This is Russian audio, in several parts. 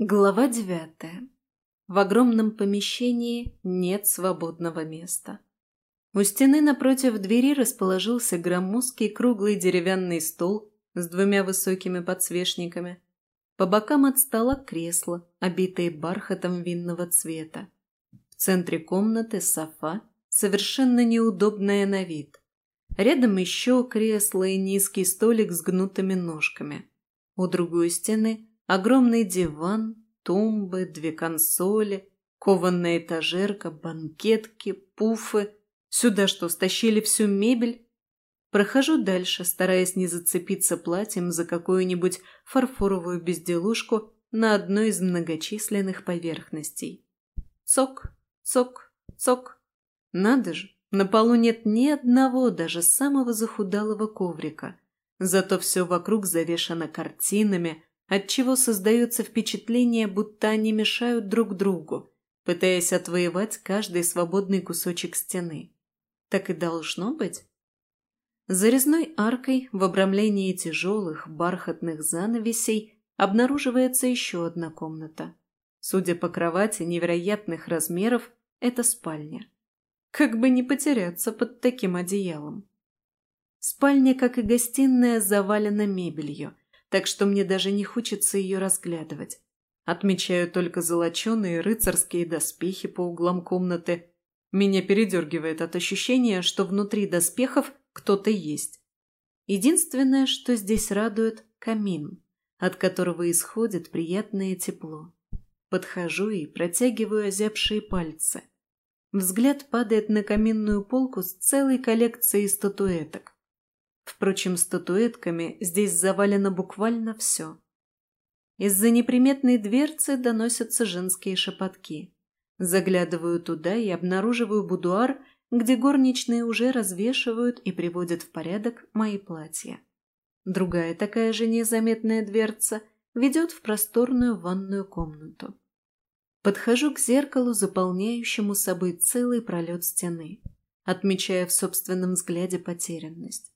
Глава девятая. В огромном помещении нет свободного места. У стены напротив двери расположился громоздкий круглый деревянный стол с двумя высокими подсвечниками. По бокам от стола кресла, обитые бархатом винного цвета. В центре комнаты софа, совершенно неудобная на вид. Рядом еще кресло и низкий столик с гнутыми ножками. У другой стены Огромный диван, тумбы, две консоли, кованная этажерка, банкетки, пуфы. Сюда что, стащили всю мебель? Прохожу дальше, стараясь не зацепиться платьем за какую-нибудь фарфоровую безделушку на одной из многочисленных поверхностей. Цок, цок, цок. Надо же, на полу нет ни одного, даже самого захудалого коврика. Зато все вокруг завешано картинами, отчего создается впечатление, будто они мешают друг другу, пытаясь отвоевать каждый свободный кусочек стены. Так и должно быть. За резной аркой в обрамлении тяжелых бархатных занавесей обнаруживается еще одна комната. Судя по кровати невероятных размеров, это спальня. Как бы не потеряться под таким одеялом. Спальня, как и гостиная, завалена мебелью – так что мне даже не хочется ее разглядывать. Отмечаю только золоченые рыцарские доспехи по углам комнаты. Меня передергивает от ощущения, что внутри доспехов кто-то есть. Единственное, что здесь радует – камин, от которого исходит приятное тепло. Подхожу и протягиваю озябшие пальцы. Взгляд падает на каминную полку с целой коллекцией статуэток. Впрочем, статуэтками здесь завалено буквально все. Из-за неприметной дверцы доносятся женские шепотки. Заглядываю туда и обнаруживаю будуар, где горничные уже развешивают и приводят в порядок мои платья. Другая такая же незаметная дверца ведет в просторную ванную комнату. Подхожу к зеркалу, заполняющему собой целый пролет стены, отмечая в собственном взгляде потерянность.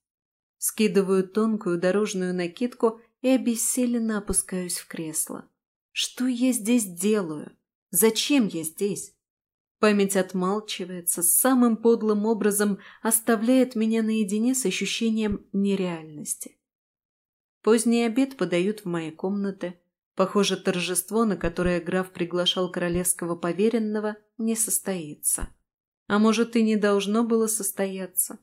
Скидываю тонкую дорожную накидку и обессиленно опускаюсь в кресло. Что я здесь делаю? Зачем я здесь? Память отмалчивается, самым подлым образом оставляет меня наедине с ощущением нереальности. Поздний обед подают в мои комнаты. Похоже, торжество, на которое граф приглашал королевского поверенного, не состоится. А может, и не должно было состояться.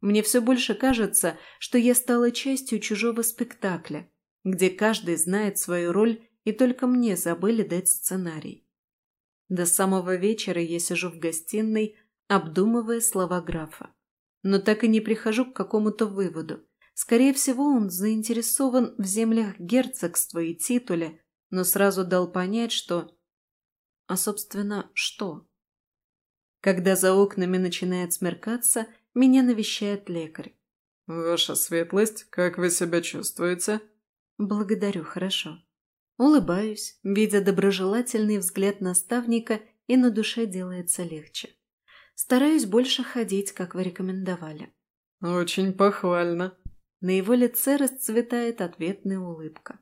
Мне все больше кажется, что я стала частью чужого спектакля, где каждый знает свою роль и только мне забыли дать сценарий. До самого вечера я сижу в гостиной, обдумывая слова графа. Но так и не прихожу к какому-то выводу. Скорее всего, он заинтересован в землях герцогства и титуле, но сразу дал понять, что... А, собственно, что? Когда за окнами начинает смеркаться, меня навещает лекарь. «Ваша светлость, как вы себя чувствуете?» «Благодарю, хорошо». Улыбаюсь, видя доброжелательный взгляд наставника, и на душе делается легче. Стараюсь больше ходить, как вы рекомендовали. «Очень похвально». На его лице расцветает ответная улыбка.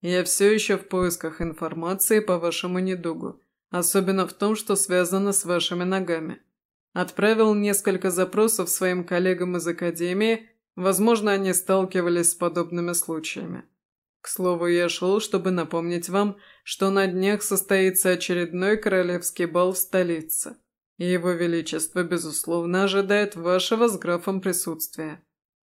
«Я все еще в поисках информации по вашему недугу, особенно в том, что связано с вашими ногами. Отправил несколько запросов своим коллегам из Академии, возможно, они сталкивались с подобными случаями. К слову, я шел, чтобы напомнить вам, что на днях состоится очередной королевский бал в столице. И его величество, безусловно, ожидает вашего с графом присутствия.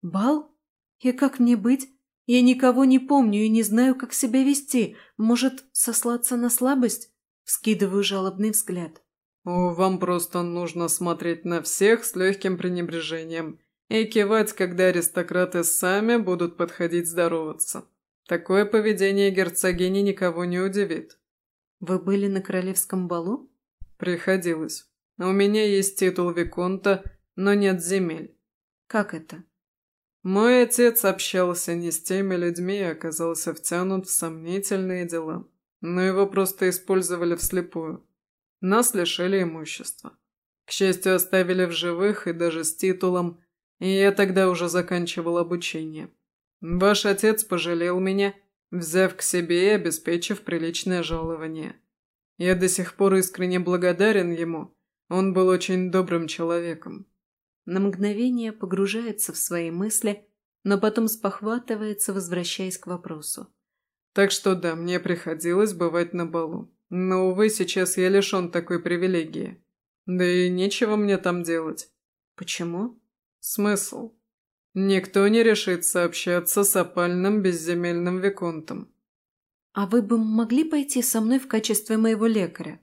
«Бал? И как мне быть? Я никого не помню и не знаю, как себя вести. Может, сослаться на слабость?» Вскидываю жалобный взгляд. «Вам просто нужно смотреть на всех с легким пренебрежением и кивать, когда аристократы сами будут подходить здороваться. Такое поведение герцогини никого не удивит». «Вы были на королевском балу?» «Приходилось. У меня есть титул Виконта, но нет земель». «Как это?» Мой отец общался не с теми людьми и оказался втянут в сомнительные дела, но его просто использовали вслепую. Нас лишили имущества. К счастью, оставили в живых и даже с титулом, и я тогда уже заканчивал обучение. Ваш отец пожалел меня, взяв к себе и обеспечив приличное жалование. Я до сих пор искренне благодарен ему. Он был очень добрым человеком. На мгновение погружается в свои мысли, но потом спохватывается, возвращаясь к вопросу. Так что да, мне приходилось бывать на балу. Но, увы, сейчас я лишен такой привилегии. Да и нечего мне там делать. Почему? Смысл? Никто не решится общаться с опальным безземельным виконтом. А вы бы могли пойти со мной в качестве моего лекаря?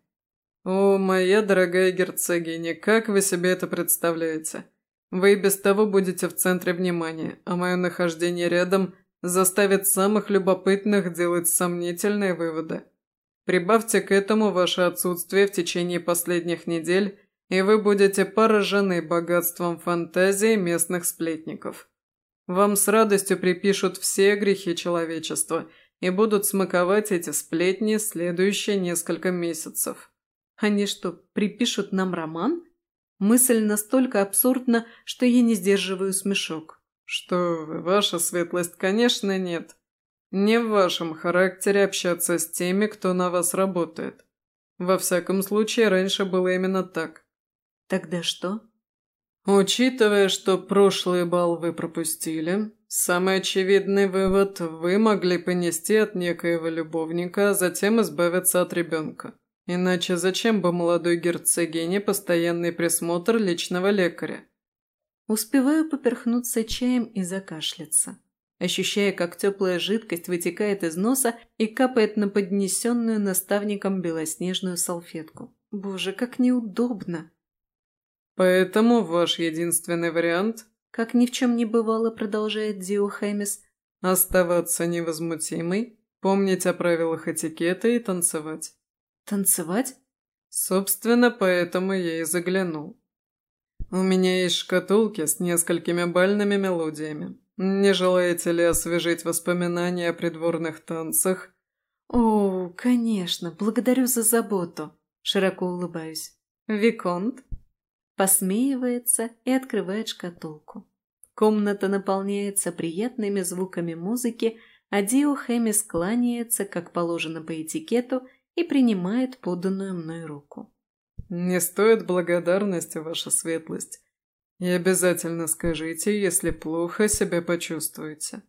О, моя дорогая герцогиня, как вы себе это представляете? Вы и без того будете в центре внимания, а мое нахождение рядом заставит самых любопытных делать сомнительные выводы. Прибавьте к этому ваше отсутствие в течение последних недель и вы будете поражены богатством фантазии местных сплетников. Вам с радостью припишут все грехи человечества и будут смаковать эти сплетни следующие несколько месяцев. Они что, припишут нам роман? Мысль настолько абсурдна, что я не сдерживаю смешок. Что вы, ваша светлость, конечно, нет. Не в вашем характере общаться с теми, кто на вас работает. Во всяком случае, раньше было именно так. Тогда что? Учитывая, что прошлый бал вы пропустили, самый очевидный вывод – вы могли понести от некоего любовника, а затем избавиться от ребенка. Иначе зачем бы молодой герцогине постоянный присмотр личного лекаря? Успеваю поперхнуться чаем и закашляться, ощущая, как теплая жидкость вытекает из носа и капает на поднесенную наставником белоснежную салфетку. Боже, как неудобно! Поэтому ваш единственный вариант, как ни в чем не бывало, продолжает Дио Хэмис, оставаться невозмутимой, помнить о правилах этикета и танцевать. Танцевать? Собственно, поэтому я и заглянул. У меня есть шкатулки с несколькими бальными мелодиями. Не желаете ли освежить воспоминания о придворных танцах? О, конечно, благодарю за заботу. Широко улыбаюсь. Виконт? посмеивается и открывает шкатулку. Комната наполняется приятными звуками музыки, а Дио Хэмис кланяется, как положено по этикету, и принимает поданную мной руку. «Не стоит благодарности, ваша светлость. И обязательно скажите, если плохо себя почувствуете».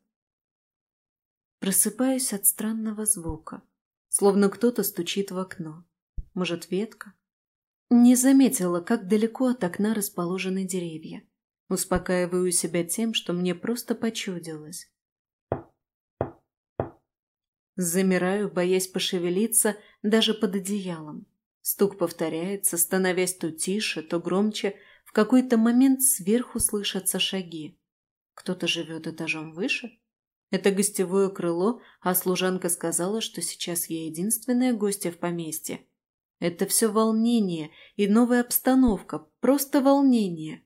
Просыпаюсь от странного звука, словно кто-то стучит в окно. Может, ветка? Не заметила, как далеко от окна расположены деревья. Успокаиваю себя тем, что мне просто почудилось. Замираю, боясь пошевелиться даже под одеялом. Стук повторяется, становясь то тише, то громче. В какой-то момент сверху слышатся шаги. Кто-то живет этажом выше? Это гостевое крыло, а служанка сказала, что сейчас я единственная гостья в поместье. Это все волнение и новая обстановка, просто волнение.